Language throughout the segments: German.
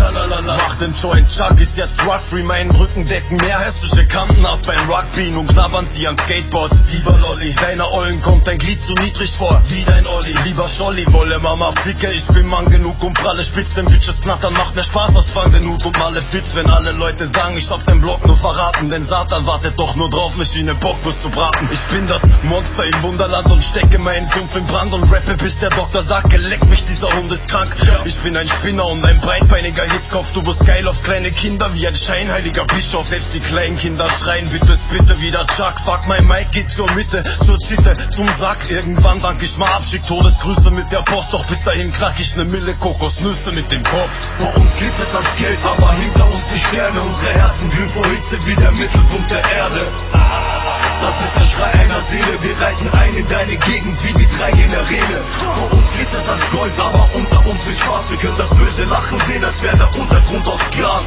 Tralalala. Mach den Joint, Chuck ist jetzt drug-free, meinen Rücken decken mehr hässliche Kanten als beim Rugby. Nun knabbern sie an Skateboards, lieber Lolli. Deiner Ollen kommt dein Glied zu niedrig vor, wie dein Olli. Lieber Scholli, wolle Mama ficke, ich bin Mann genug um pralle Spitzen. Bitches knattern, macht mehr Spaß als Fang Hut um alle Fitz. Wenn alle Leute sagen, ich hab den Block nur verraten, denn Satan wartet doch nur drauf, mich wie ne Bockwurst zu braten. Ich bin das Monster im Wunderland und stecke meinen Sumpf in Brand und rappe bis der Doktor sagt, geleck mich, dieser Hund ist krank. Ich bin ein Spinner und ein breitbeiniger Hitzkopf, du bist geil auf kleine Kinder wie ein scheinheiliger Bischof. Selbst die kleinen Kinder schreien, bitte, bitte wieder Chuck. Fuck, mein Mike geht zur Mitte, zur Zitte, zum Sack. Irgendwann dank ich mal Abschied, Todesgrüße mit der Post, doch bis dahin knack ich ne Mille Kokosnüsse mit dem Kopf. Vor uns glitzert das Geld, aber hinter uns die Sterne. Unsere Herzen glühen vor Hitze wie der Mittelpunkt der Erde. Das ist der Schrei einer Seele, wir reiten ein in deine Gegend wie die drei Generäle. Vor uns glitzert das Gold, aber unter uns wird schwarz. Wir können das böse Lachen sehen, als wäre der Untergrund aus Glas.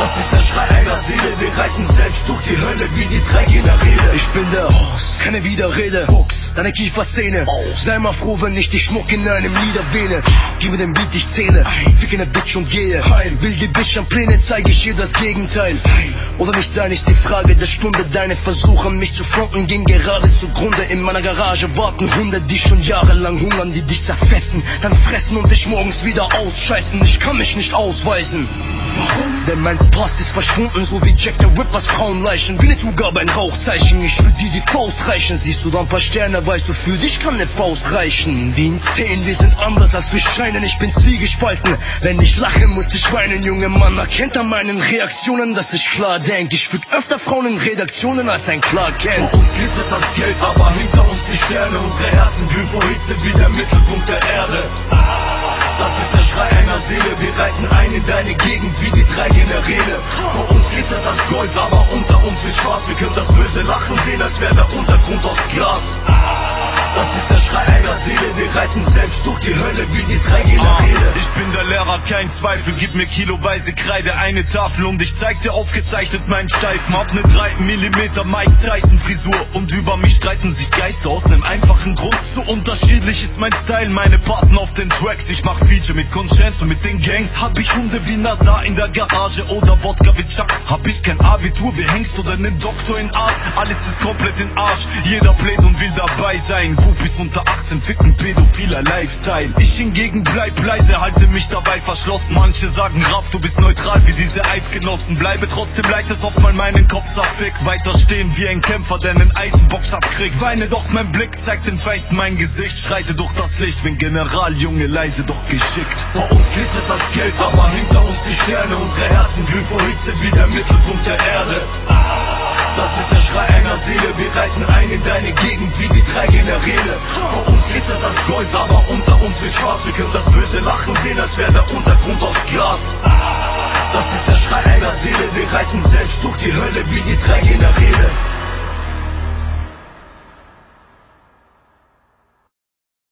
Das ist der Schrei einer Seele, wir reiten selbst durch die Hölle wie die drei Generäle. Ich bin der Hoss, keine Widerrede. Fuchs, deine Kieferzähne. Sei mal froh, wenn ich dich schmuck in einem Lied erwähne. Gib mir den Beat, ich zähle. Fick eine Bitch und gehe. Heim. Will die Bitch am Pläne, zeige ich ihr das Gegenteil. Oder nicht sein ist die Frage der Stunde. Deine Versuche, mich zu fronten, gehen gerade zugrunde. In meiner Garage warten Hunde, die schon jahrelang hungern, die dich zerfetzen. Dann fressen und dich morgens wieder ausscheißen. Ich kann mich nicht ausweisen. Denn mein Pass ist verschwunden, so wie Jack the Rippers Frauenleichen. Winnetou gab ein Rauchzeichen, ich will dir die Faust reichen. Siehst du da ein paar Sterne, weißt du, für dich kann ne Faust reichen. Wie ein Zehn, wir sind anders als wir scheinen, ich bin zwiegespalten. Wenn ich lache, muss ich weinen, junge Mann. Erkennt an meinen Reaktionen, dass ich klar denk. Ich füg öfter Frauen in Redaktionen als ein Clark Kent. Vor uns glitzert das Geld, aber hinter uns die Sterne. Unsere Herzen glühen vor Hitze wie der Mittelpunkt der Erde. Das reiten ein in deine Gegend wie die drei Generäle. Vor uns glitzert das Gold, aber unter uns wird schwarz. Wir können das böse Lachen sehen, als wäre der Untergrund aus Glas. Das ist der Schrei einer Seele, wir reiten selbst durch die Hölle wie die drei Generäle. Ich bin der Lehrer, kein Zweifel, gib mir kiloweise Kreide, eine Tafel und ich zeig dir aufgezeichnet meinen Steifen. Hab ne 3 mm Mike Tyson Frisur und über mich streiten sich Geister aus nem einfachen Grund. So unterschiedlich ist mein Style, meine Partner auf den Tracks. Ich mach Feature mit Conscience und mit den Gangs. Hab ich Hunde wie Nazar in der Garage oder Wodka wie Chuck. Hab ich kein Abitur wie Hengst oder nen Doktor in Art. Alles ist komplett in Arsch, jeder pläht und will dabei sein. Groupies unter 18 ficken pädophiler Lifestyle. Ich hingegen bleib leise, halte mich dabei verschlossen. Manche sagen Graf, du bist neutral wie diese Eidgenossen. Bleibe trotzdem leicht, es oft mal meinen Kopf zerfickt. Weiter stehen wie ein Kämpfer, der nen Eisenbox abkriegt. Weine doch mein Blick, zeigt den Feinden mein Gesicht. Schreite durch das Licht, bin General, Junge, leise doch geschickt. Vor uns glitzert das Geld, aber hinter uns die Sterne. Unsere Herzen glühen vor Hitze wie der Mittelpunkt der Erde. Das ist der Schrei einer Seele, wir reiten ein in deine Gegend wie die drei Generäle. Vor uns glitzert das Gold, aber unter uns wird schwarz. Wir können das böse Lachen sehen, als wäre der Untergrund aus Glas. Das ist der Schrei einer Seele, wir reiten selbst durch die Hölle wie die drei Generäle.